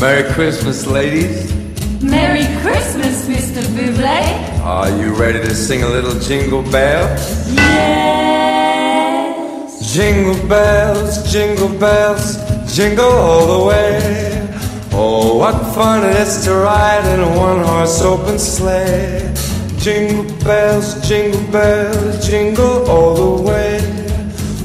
Merry Christmas, ladies. Merry Christmas, Mr. Buble. Are you ready to sing a little jingle bell? Yes. Jingle bells, jingle bells, jingle all the way. Oh, what fun it is to ride in a one horse open sleigh. Jingle bells, jingle bells, jingle all the way.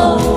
jingle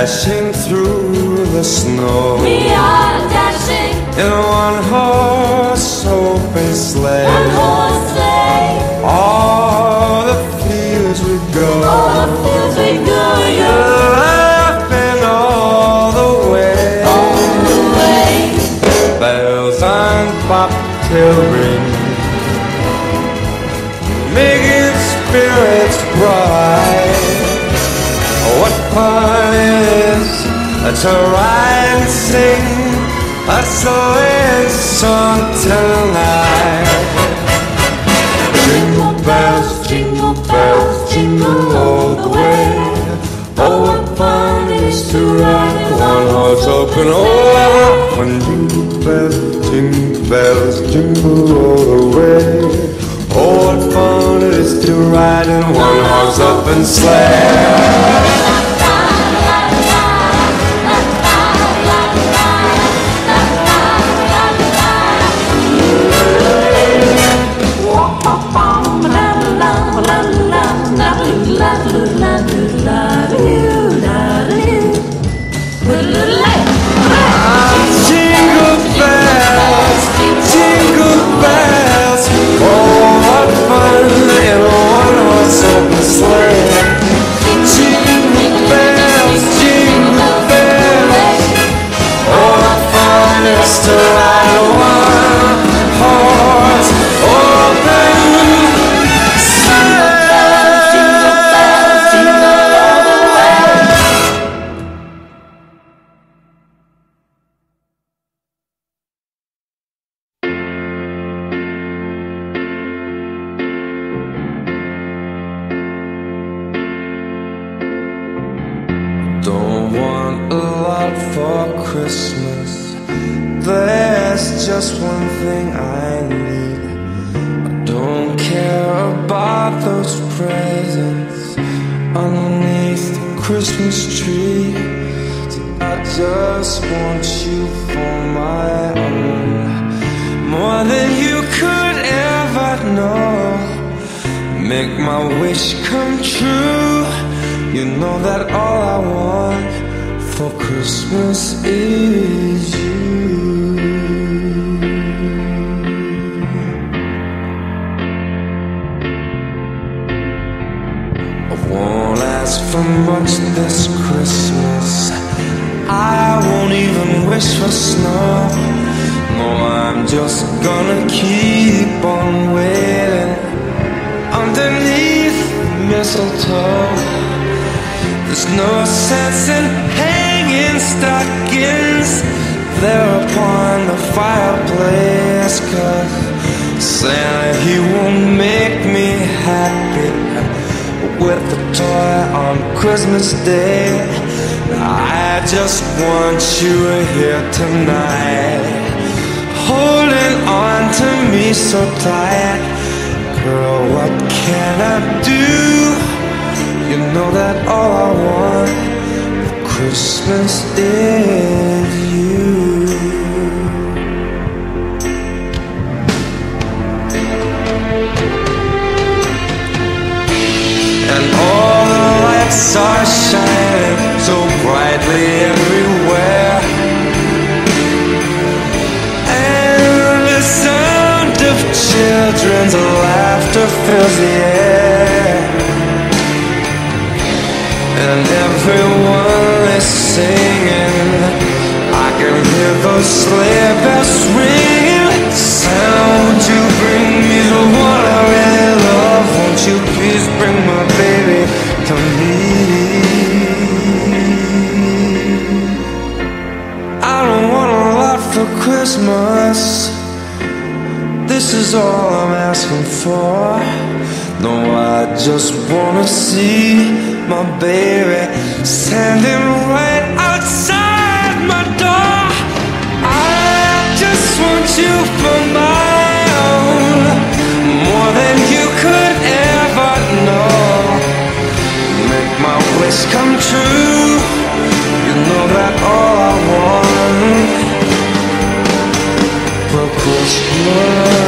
Dashing through the snow We are dashing in a one horse open sleigh. one-horse sleigh. All the fields we go, All the fields we go, laughing all the way. all the way. Bells on bobtail to ride and sing a sleighing song tonight. Jingle bells, jingle bells, jingle all the way. Oh, what fun it is to ride one horse open. Oh, fun! Jingle bells, jingle bells, jingle all the way. Oh, what fun it is to ride in one horse open sleigh. Mistletoe. There's no sense in hanging stockings there upon the fireplace. Cause Santa, he won't make me happy with a toy on Christmas Day. I just want you here tonight, holding on to me so tight. Girl, what can I do? You know that all I want for Christmas is you And all the lights are shining so brightly everywhere children's laughter fills the air. And everyone is singing. I can hear those sleigh bells ringing. Sound you bring me the one I really love. Won't you please bring my baby to me? I don't want a lot for Christmas. This is all I'm asking for. No, I just wanna see my baby standing right outside my door. I just want you for my own, more than you could ever know. Make my wish come true. You know that all I want for Christmas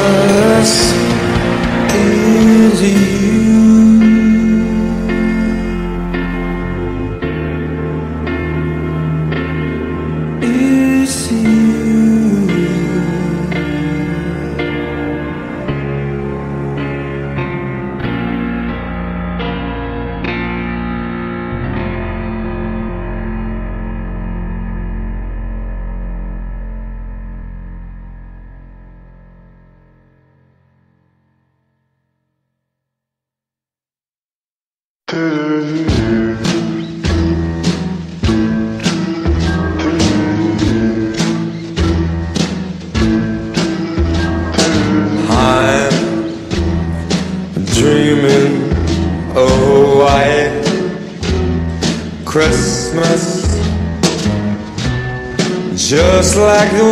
like the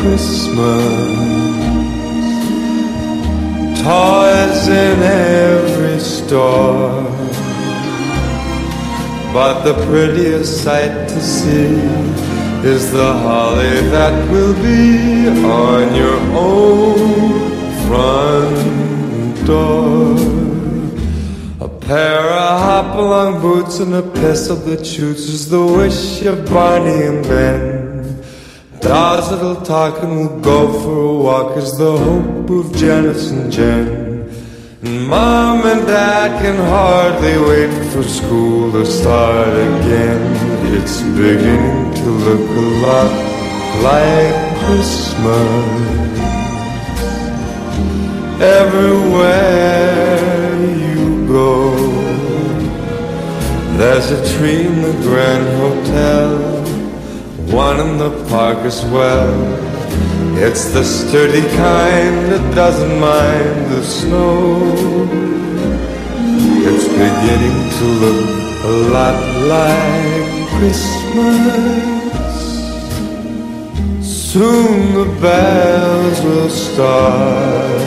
Christmas. Toys in every store. But the prettiest sight to see is the holly that will be on your own front door. A pair of hop-along boots and a pistol that shoots is the wish of Barney and Ben. Dolls that'll talk and we'll go for a walk is the hope of Janice and Jen. And Mom and Dad can hardly wait for school to start again. It's beginning to look a lot like Christmas. Everywhere you go, there's a tree in the Grand Hotel, one in the park as well. It's the sturdy kind that doesn't mind the snow. It's beginning to look a lot like Christmas. Soon the bells will start.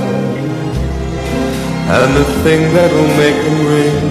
And the thing that'll make them ring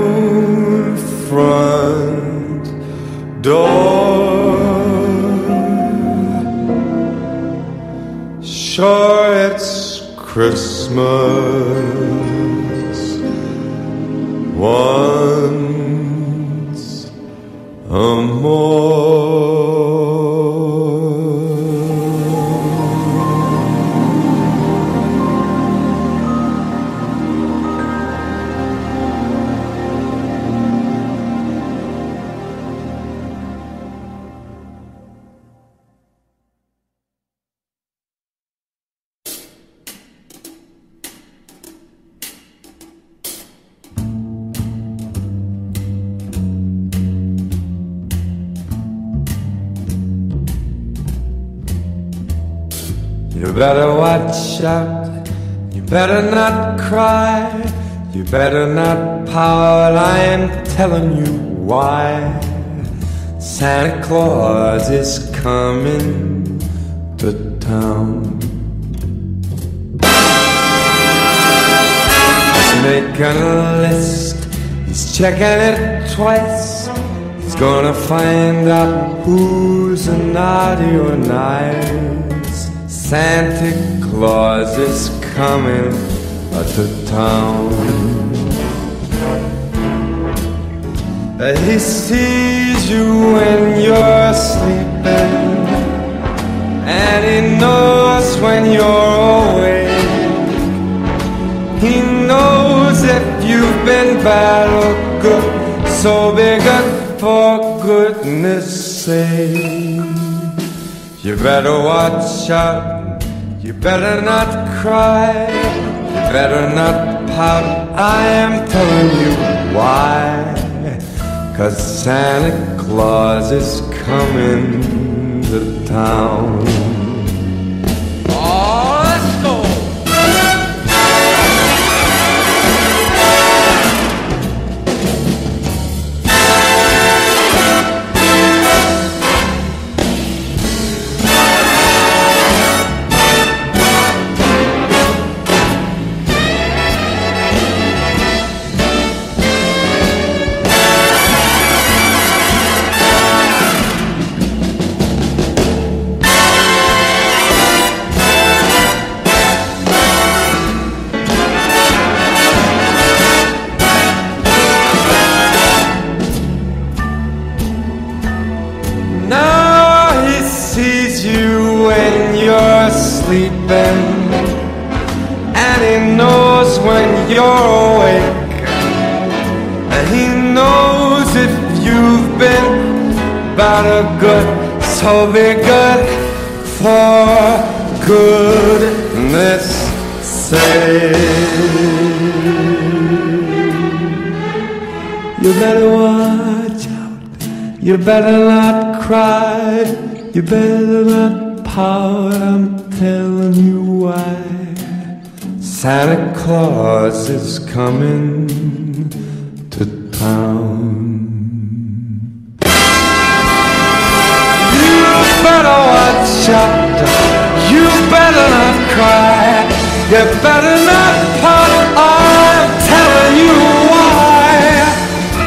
door. sure it's Christmas once more. You better watch out. You better not cry. You better not pout. I am telling you why. Santa Claus is coming to town. He's making a list. He's checking it twice. He's gonna find out who's a naughty or nice. Santa Claus is coming to town. He sees you when you're sleeping, and he knows when you're awake. He knows if you've been bad or good, so be good for goodness sake. You better watch out. Better not cry. Better not pout. I am telling you why. Cause Santa Claus is coming to town. So be good for goodness sake. You better watch out. You better not cry. You better not pout. I'm telling you why. Santa Claus is coming to town. Better not cry. You better not pout. I'm telling you why.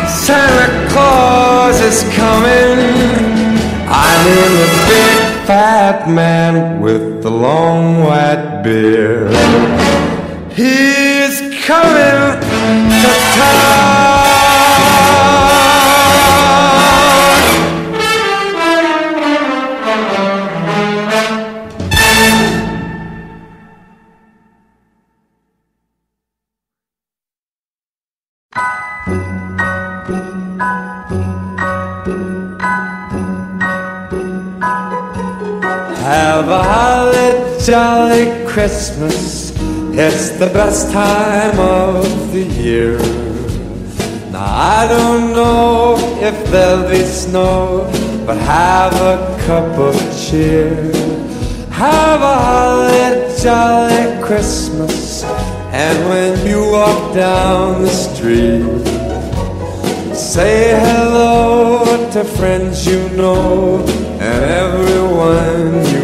Santa Claus is coming. I mean the big fat man with the long white beard. He's coming to town. Have a holly jolly Christmas. It's the best time of the year. Now I don't know if there'll be snow, but have a cup of cheer. Have a holly jolly Christmas. And when you walk down the street, Say hello to friends you know and everyone you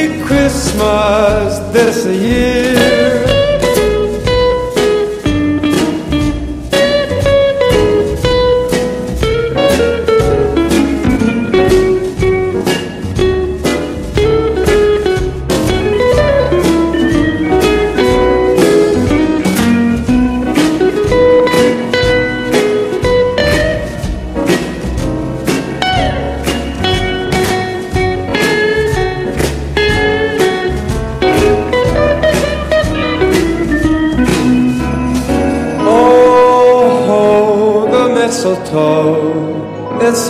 Christmas this year.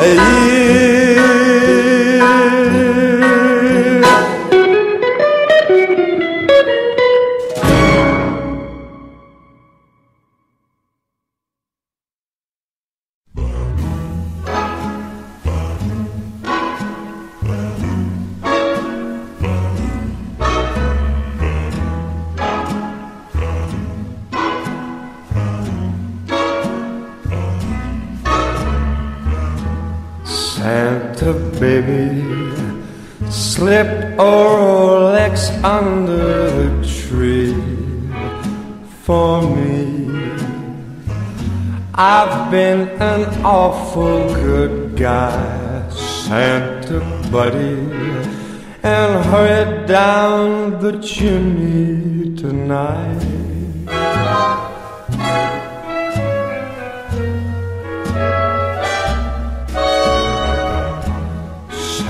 this Santa baby slipped a Rolex under the tree for me. I've been an awful good guy, Santa buddy, and hurried down the chimney tonight.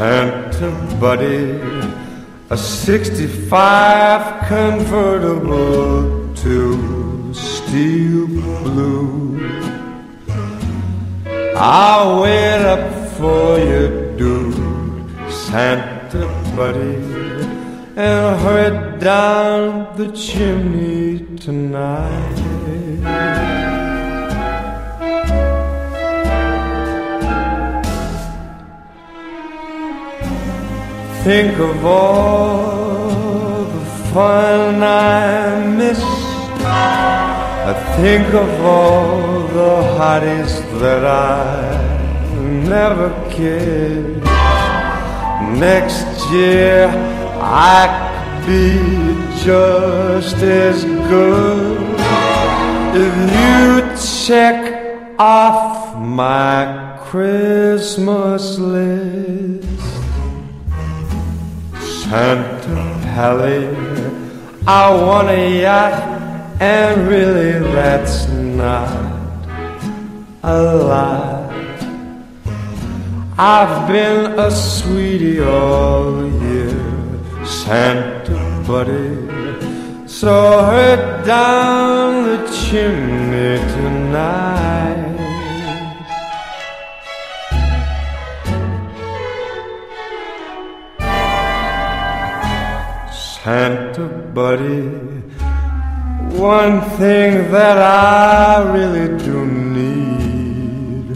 Santa buddy, a 65 convertible to steel blue. I'll wait up for you, dude, Santa buddy, and hurry down the chimney tonight. Think of all the fun I miss. I think of all the hotties that I never kissed. Next year I could be just as good if you check off my Christmas list. Santa Pally, I want a yacht, and really that's not a lot. I've been a sweetie all year, Santa buddy. So hurry down the chimney tonight. Santa buddy, one thing that I really do need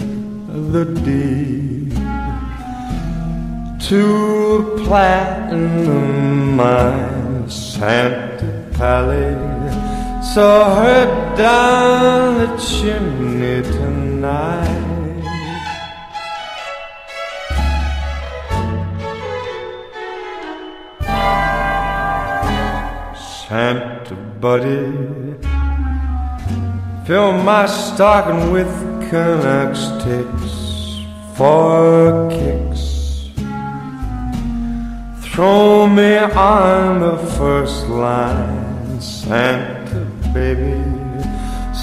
the deed to platinum mine, Santa Pally. So hurry down the chimney tonight. Santa buddy, fill my stocking with Canucks sticks for kicks. Throw me on the first line, Santa baby.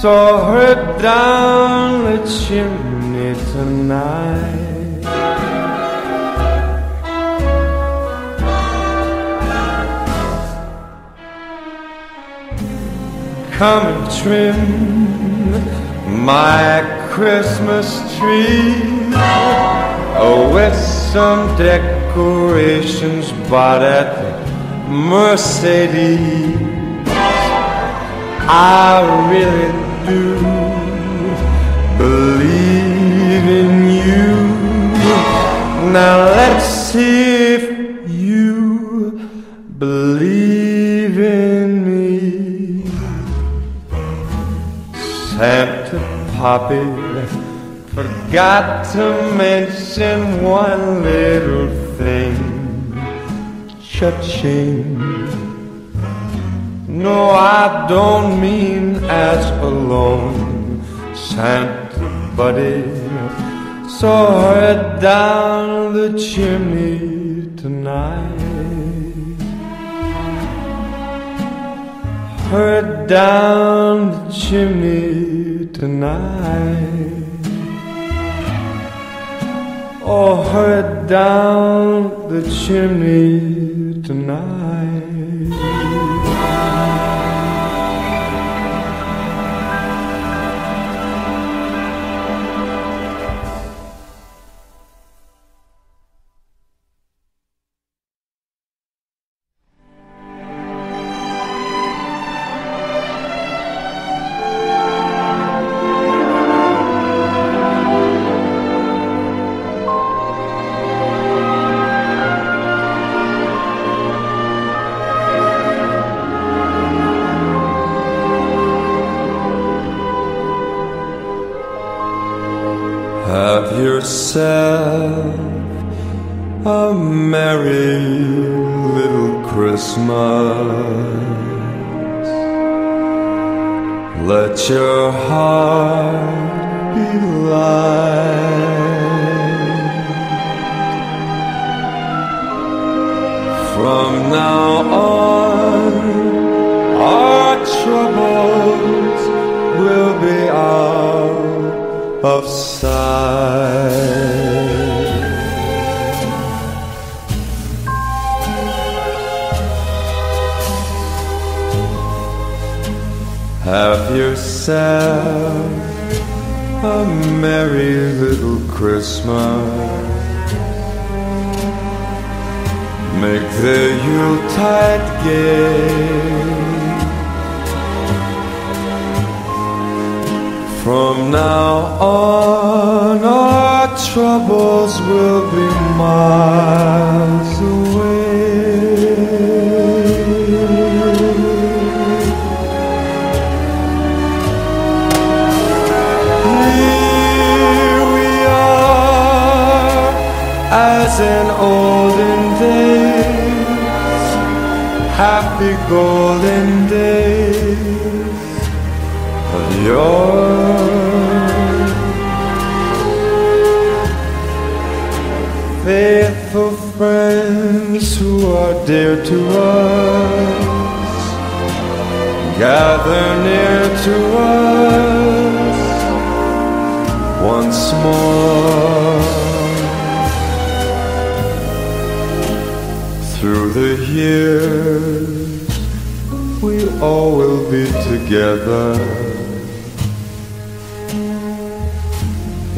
So hurry down the chimney tonight. Come and trim my Christmas tree oh, with some decorations bought at Mercedes. I really do believe in you. Now let's see if you believe in Santa Poppy forgot to mention one little thing. Cha-ching. No, I don't mean as alone. Santa Buddy saw her down the chimney tonight. Her down the chimney tonight. Oh, her down the chimney tonight. Once more. Through the years, we all will be together.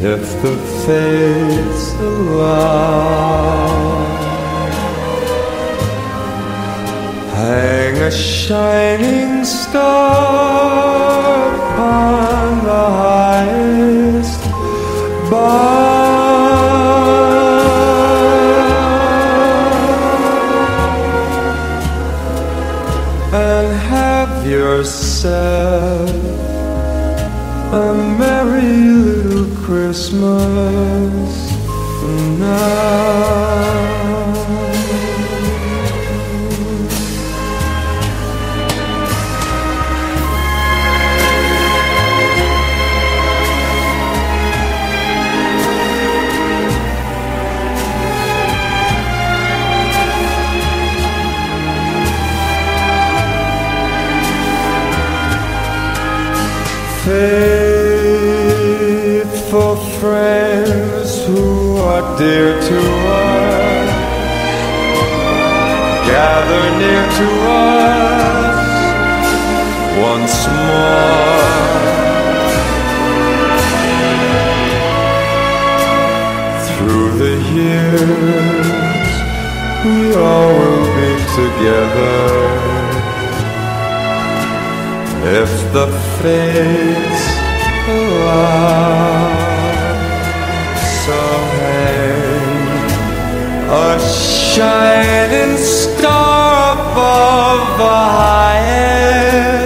If the fates allow, hang a shining star upon the highest bough and have yourself a merry little Christmas once more. Through the years, we all will be together. If the fates allow, so hang a shining star above the highest.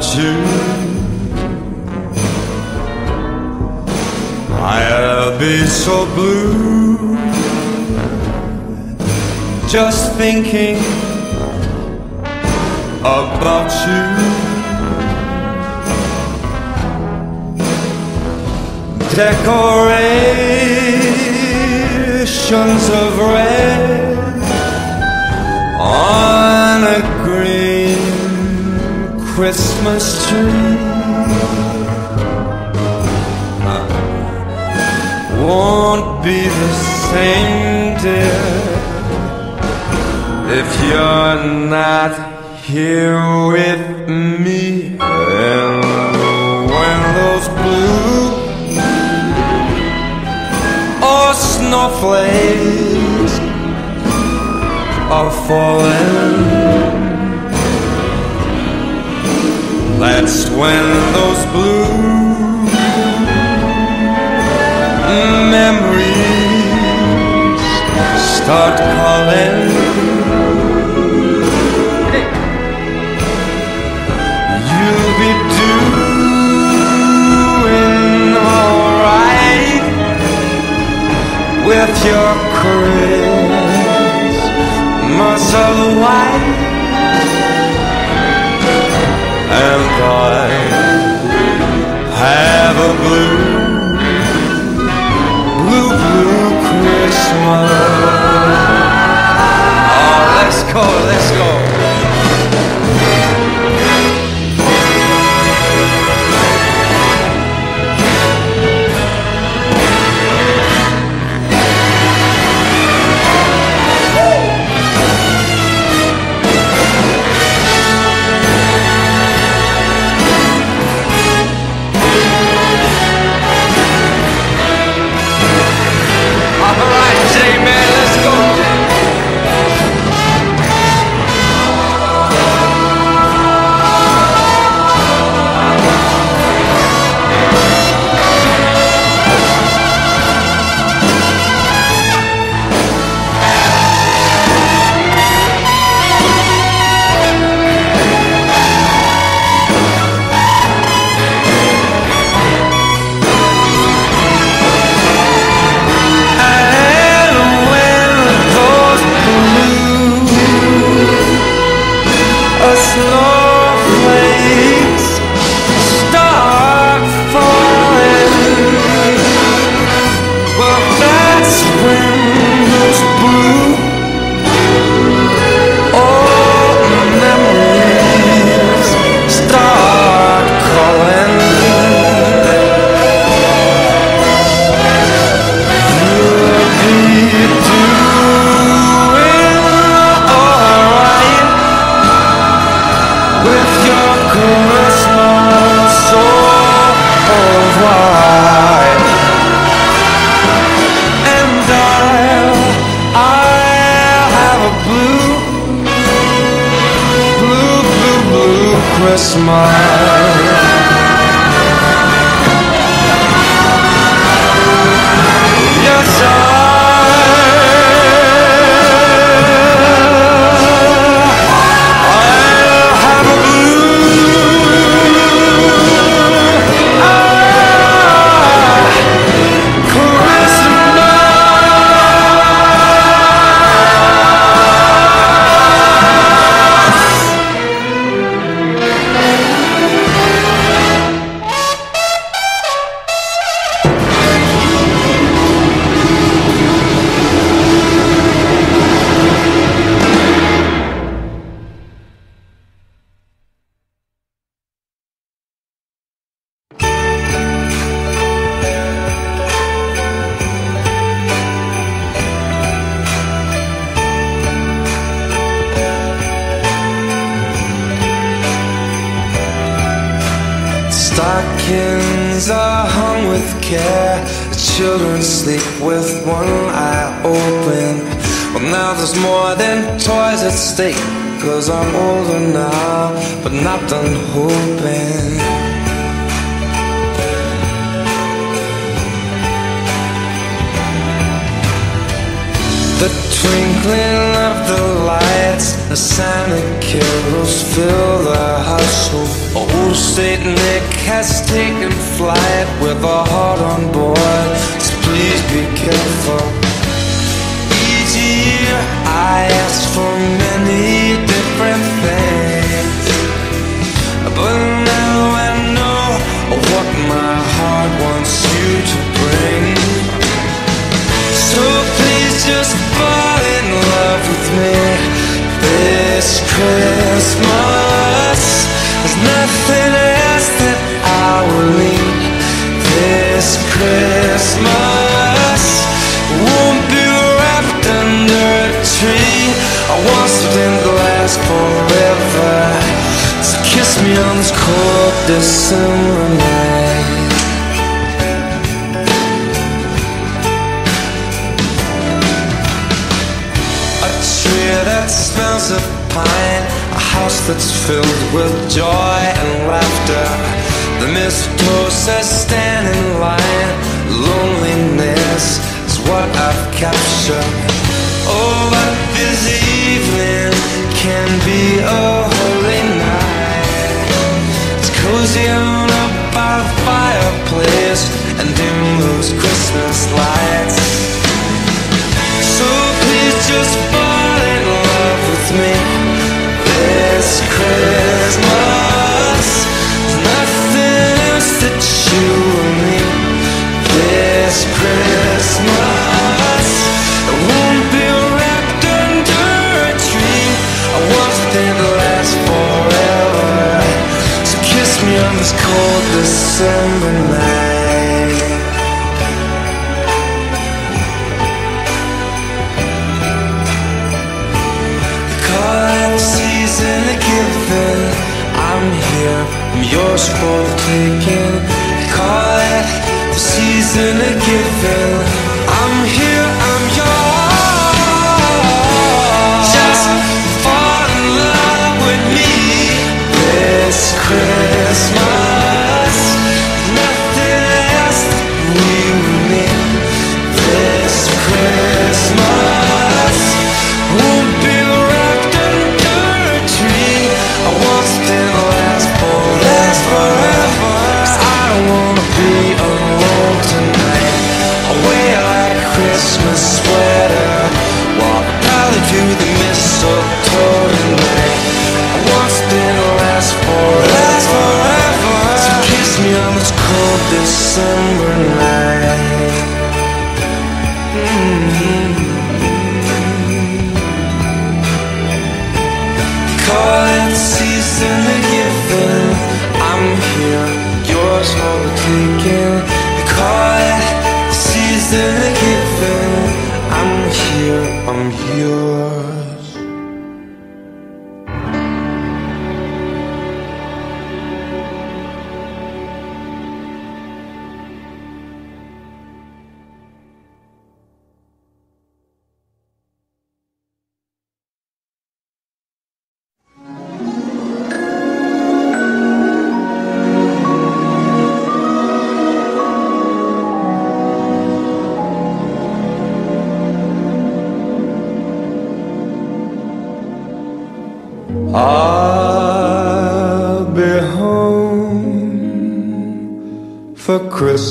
Without you. I'll be so blue just thinking about you. Decorations of red on a Christmas tree. Won't be the same, dear, if you're not here with me. And when those blue or snowflakes are falling. That's when those blue memories start calling. You'll be doing alright with your Christmas of white and I have a blue, blue, blue Christmas. Oh, let's go, let's go. Toys at stake. Cause I'm older now, but not done hoping. The twinkling of the lights, the sound of carols fill the household. Old Saint Nick has taken flight with a heart on board. So please be careful. I ask for many different things, but now I know what my heart wants you to bring. So please just fall in love with me this Christmas. There's nothing else that I will need this Christmas. I want something to last forever. So kiss me on this cold December night. A tree that smells of pine, a house that's filled with joy and laughter. The mistletoe says stand in line. Loneliness is what I've captured. Can be a holy night. It's cozy on up by the fireplace and dim those Christmas lights. So please just December night. Call it season of giving. I'm here, I'm yours for the taking. Call it the season of giving. I'm here, I'm yours. Just fall in love with me this Christmas.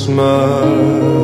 Christmas.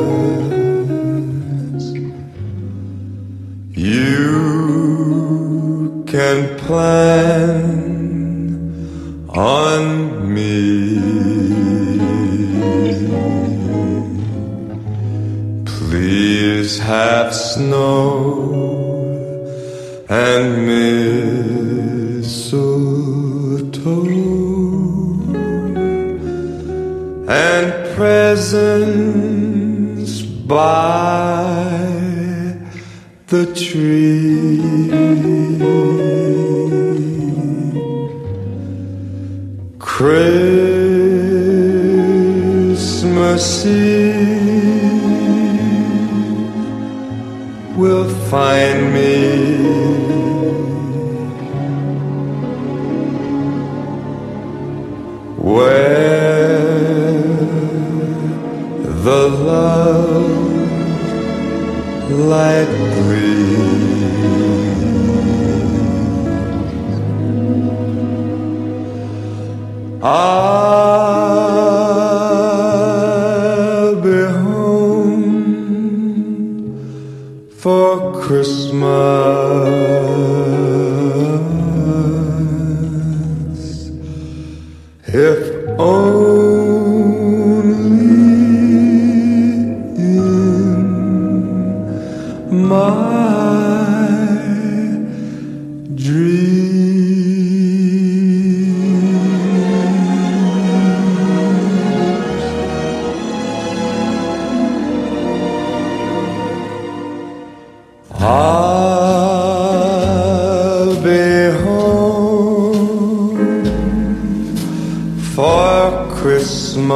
Christmas.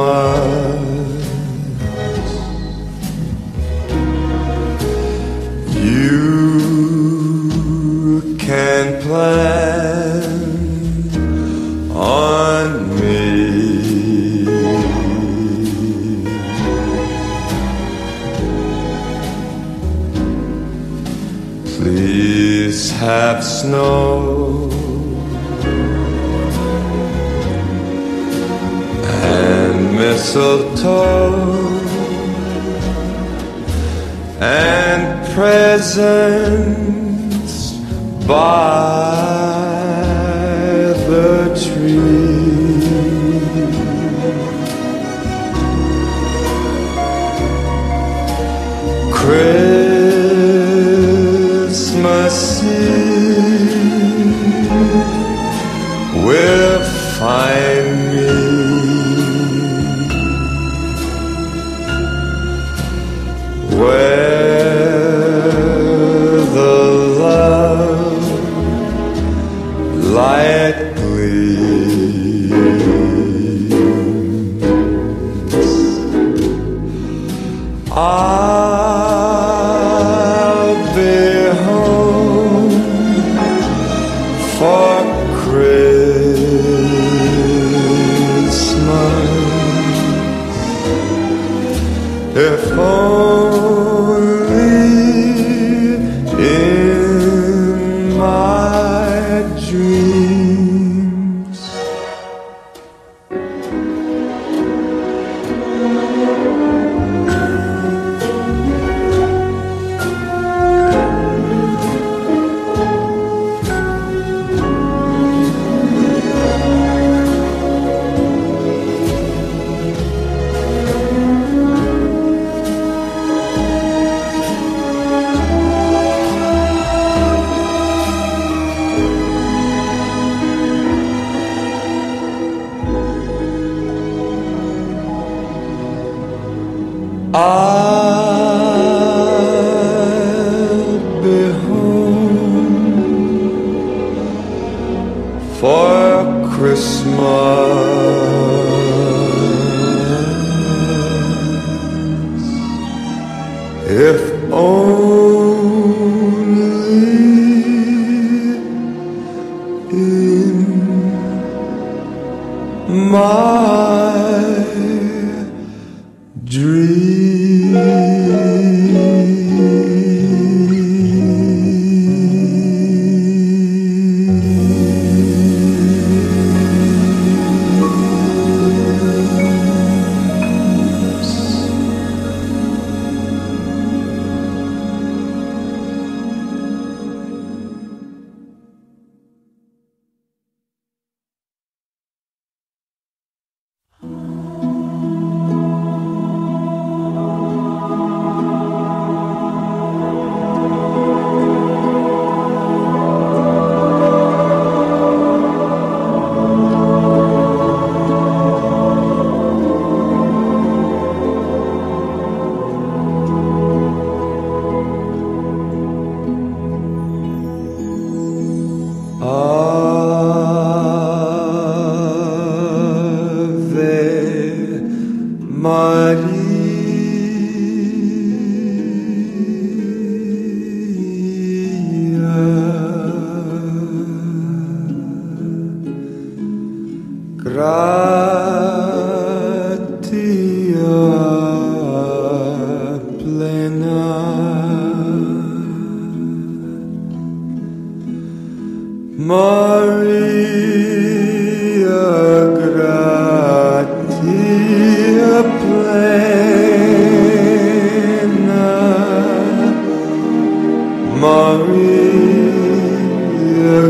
You can plan on me. Please have snow. mistletoe and presents by the tree. Christmas I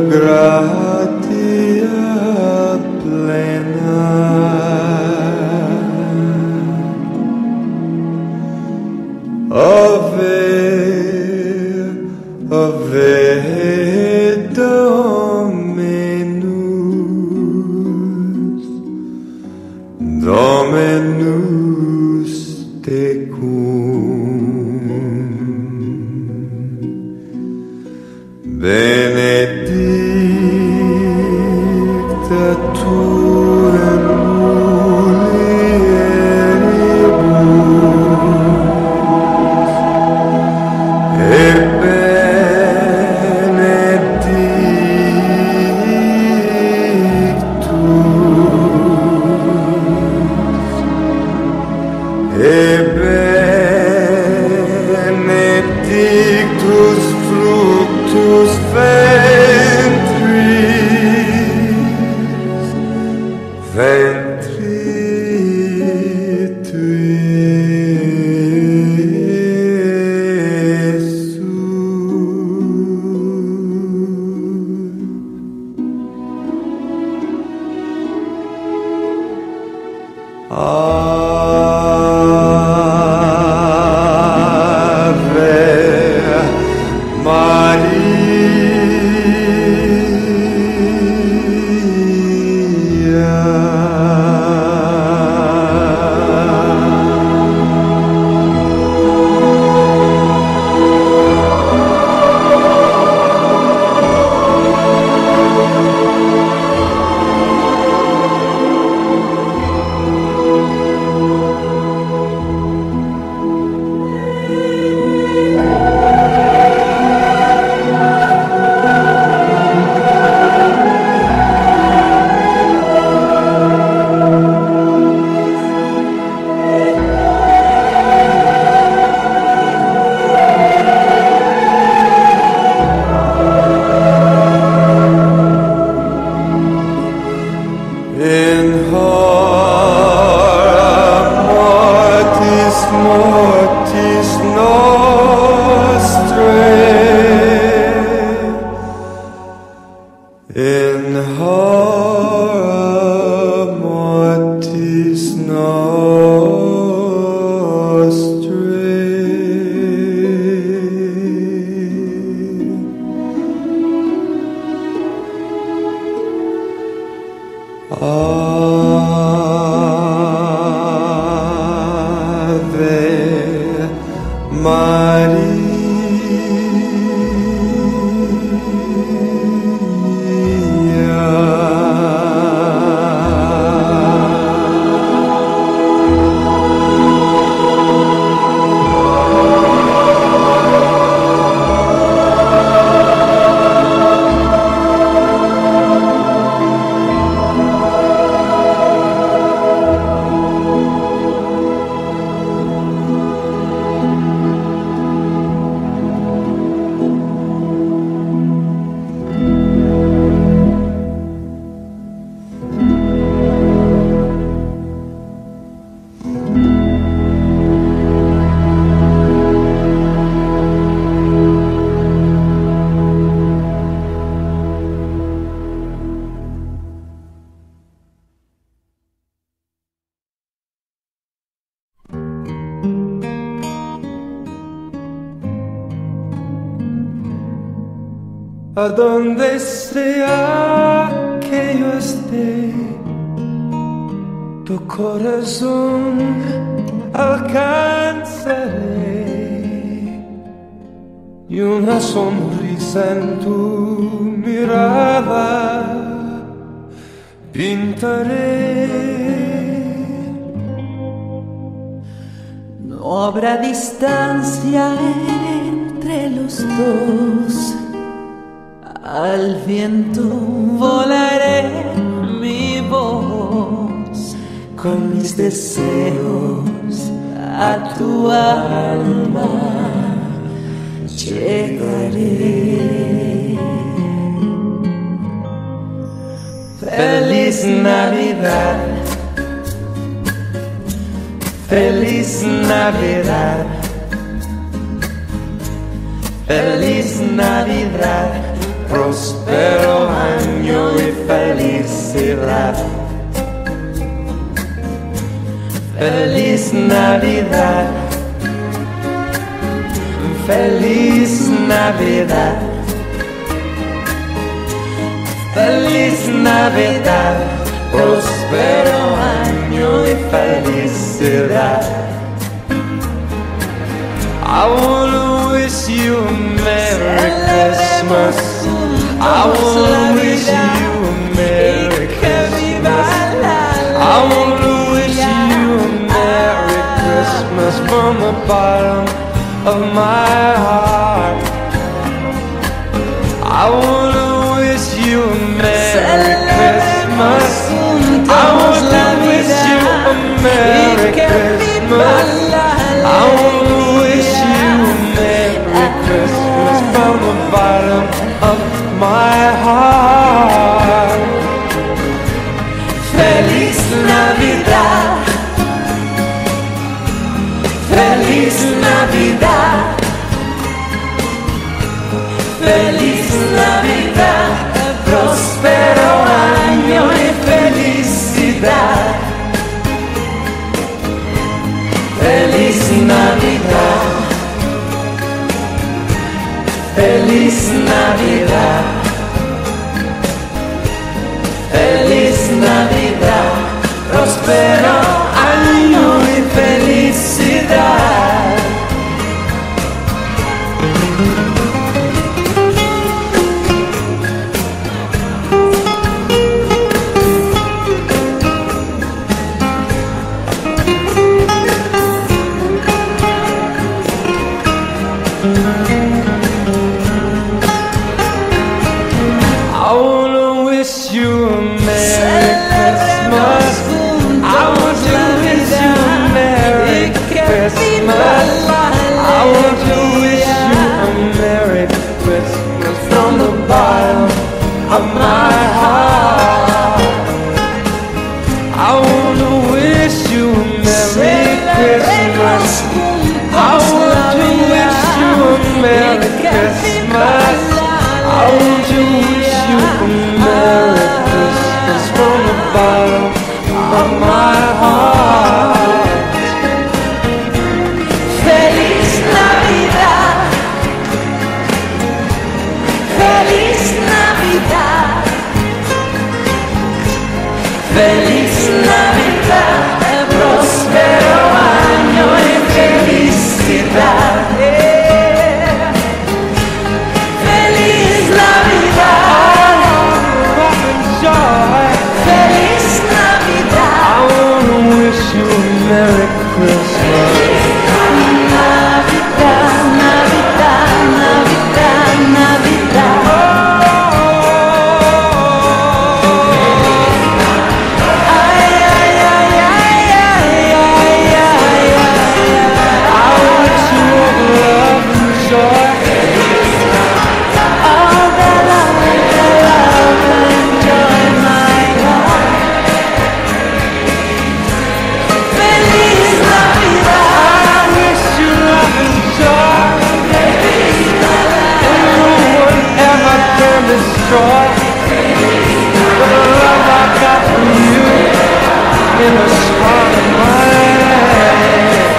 Grazie. distancia entre los dos. Al viento volaré mi voz con mis deseos a tu alma. Llegaré. Feliz Navidad. Feliz Navidad. Feliz Navidad, próspero año y felicidad. Feliz Navidad, feliz Navidad, feliz Navidad, próspero año y felicidad. I wish you a Merry Christmas. I wanna wish you a Merry Christmas. I wanna wish you a Merry Christmas from the bottom of my heart. I wanna wish you a Merry Christmas. I wanna wish you a Merry Christmas. I wanna wish you a Christmas from the bottom of my heart. Feliz Navidad. Feliz Navidad. Feliz Navidad. Feliz Navidad. Próspero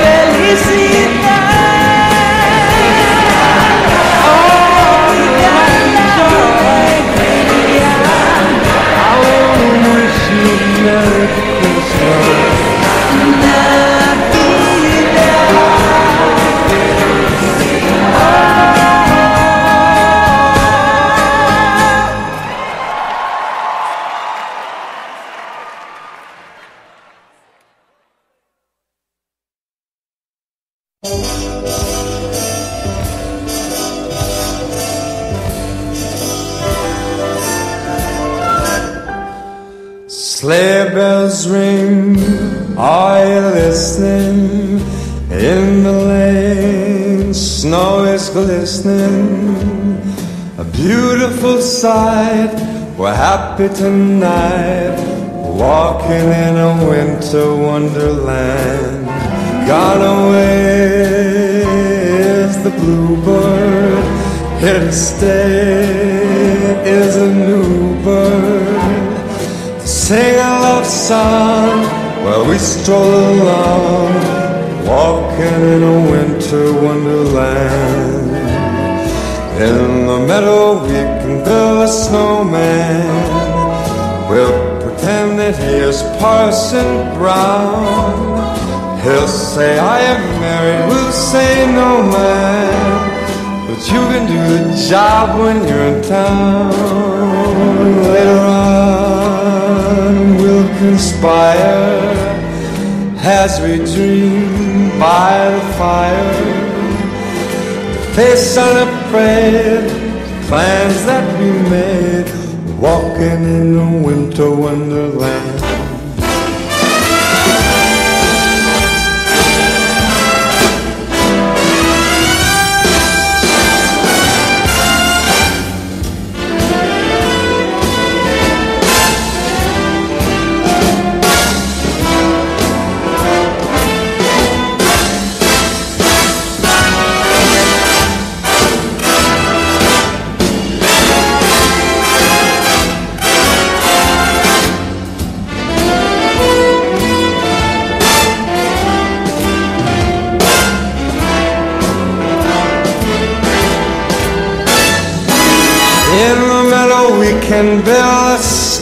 Felicidade. Glistening. A beautiful sight, we're happy tonight. Walking in a winter wonderland. Gone away is the bluebird, here to stay is a new bird. To Sing a love song while we stroll along walking in a winter wonderland. In the meadow we can build a snowman. We'll pretend that he is Parson Brown. He'll say I am married, we'll say no man. But you can do the job when you're in town. Later on, we'll conspire as we dream by the fire. Face plans that we made, walking in a winter wonderland.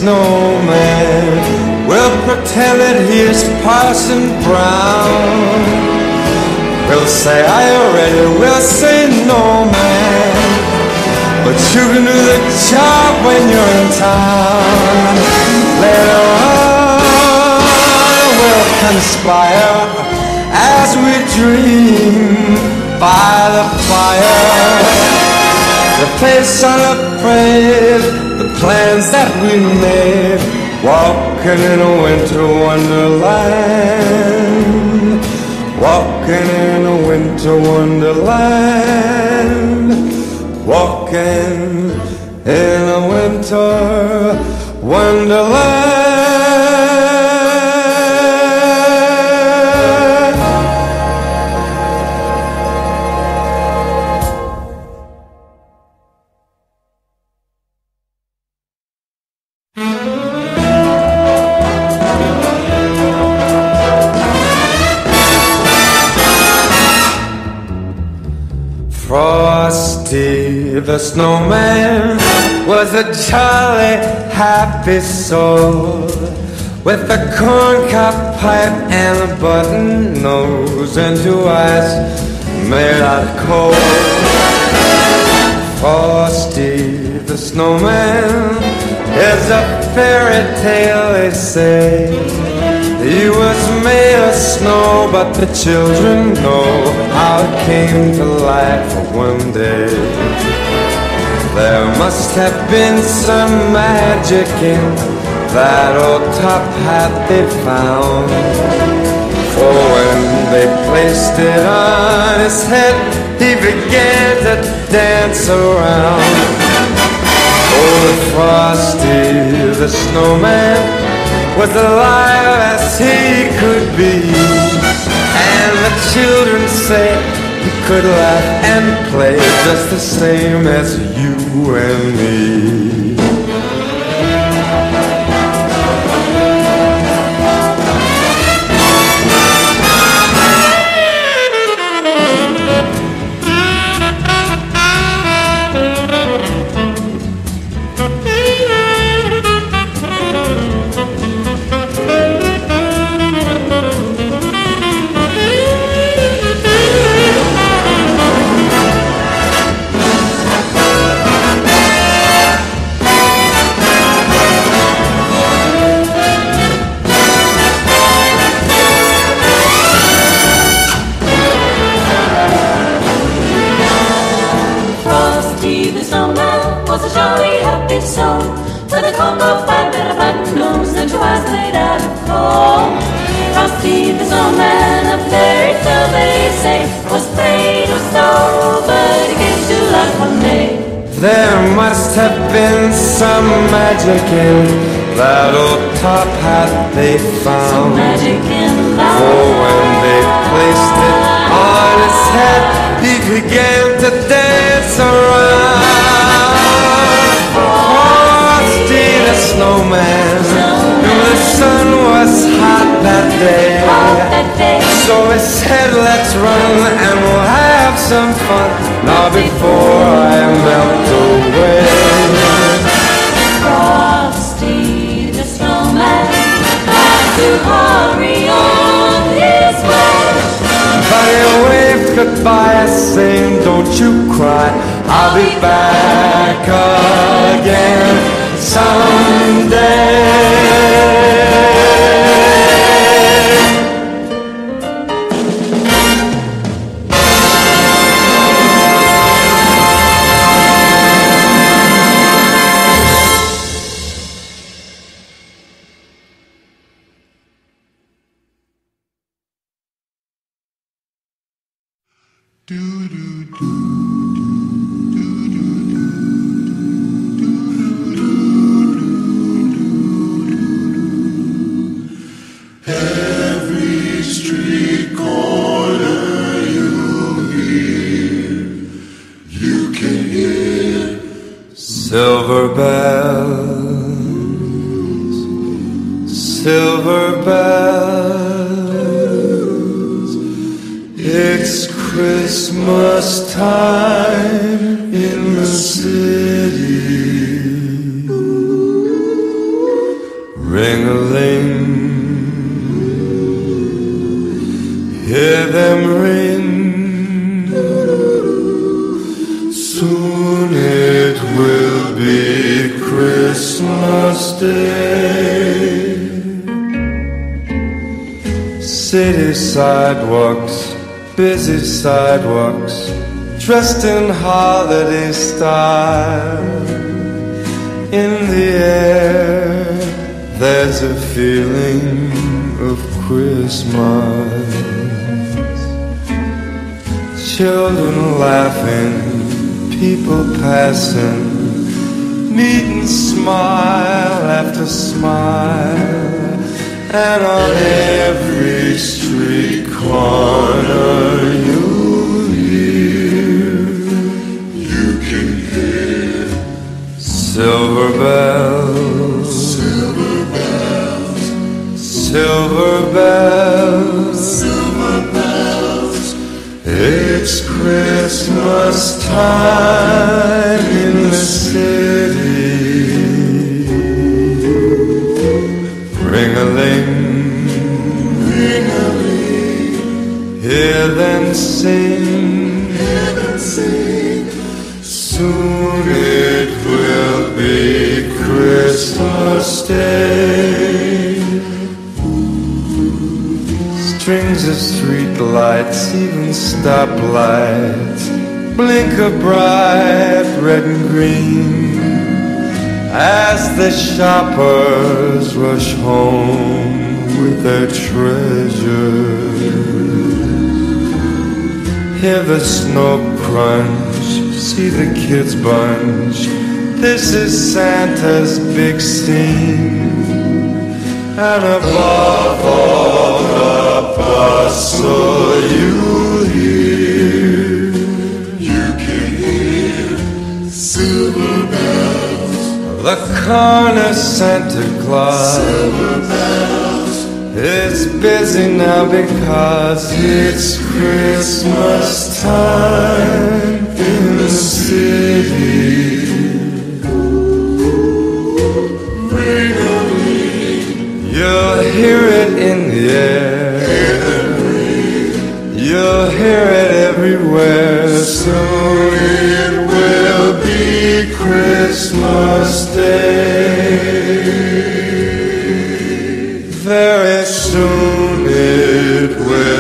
Snowman. We'll pretend that he is Parson Brown. We'll say, I already. We'll say, No, man. But you can do the job when you're in town. Later on, we'll conspire as we dream by the fire. The face unafraid, the plans that we made, walking in a winter wonderland, walking in a winter wonderland, walking in a winter wonderland. Snowman was a jolly, happy soul with a corncob pipe and a button nose and two eyes made out of coal. Frosty the snowman is a fairy tale, they say. He was made of snow, but the children know how it came to life one day. There must have been some magic in that old top hat they found. For when they placed it on his head, he began to dance around. Oh, Frosty the snowman was alive as he could be. And the children say he could laugh and play just the same as you and me. There must have been some magic in that old top hat they So found. magic in For when they placed it on his head, he began to dance around. Frosty the snowman, the sun was hot that day have some fun now before I melt away. Frosty the snowman had to hurry on his way. But he waved goodbye, saying, "Don't you cry, I'll be back again." Sidewalks, dressed in holiday style. In the air, there's a feeling of Christmas. Children laughing, people passing, and smile after smile, and on every street corner you'll silver bells, silver bells, silver bells, silver bells. It's Christmas time stoplights, blink a bright red and green as the shoppers rush home with their treasures. Hear the snow crunch, see the kids bunch. This is Santa's big scene. And above all the bustle you hear, The corner Santa Claus. It's busy now because it's Christmas time in the city. You'll hear it in the air. You'll hear it everywhere. Soon it will Christmas Day. Very soon it will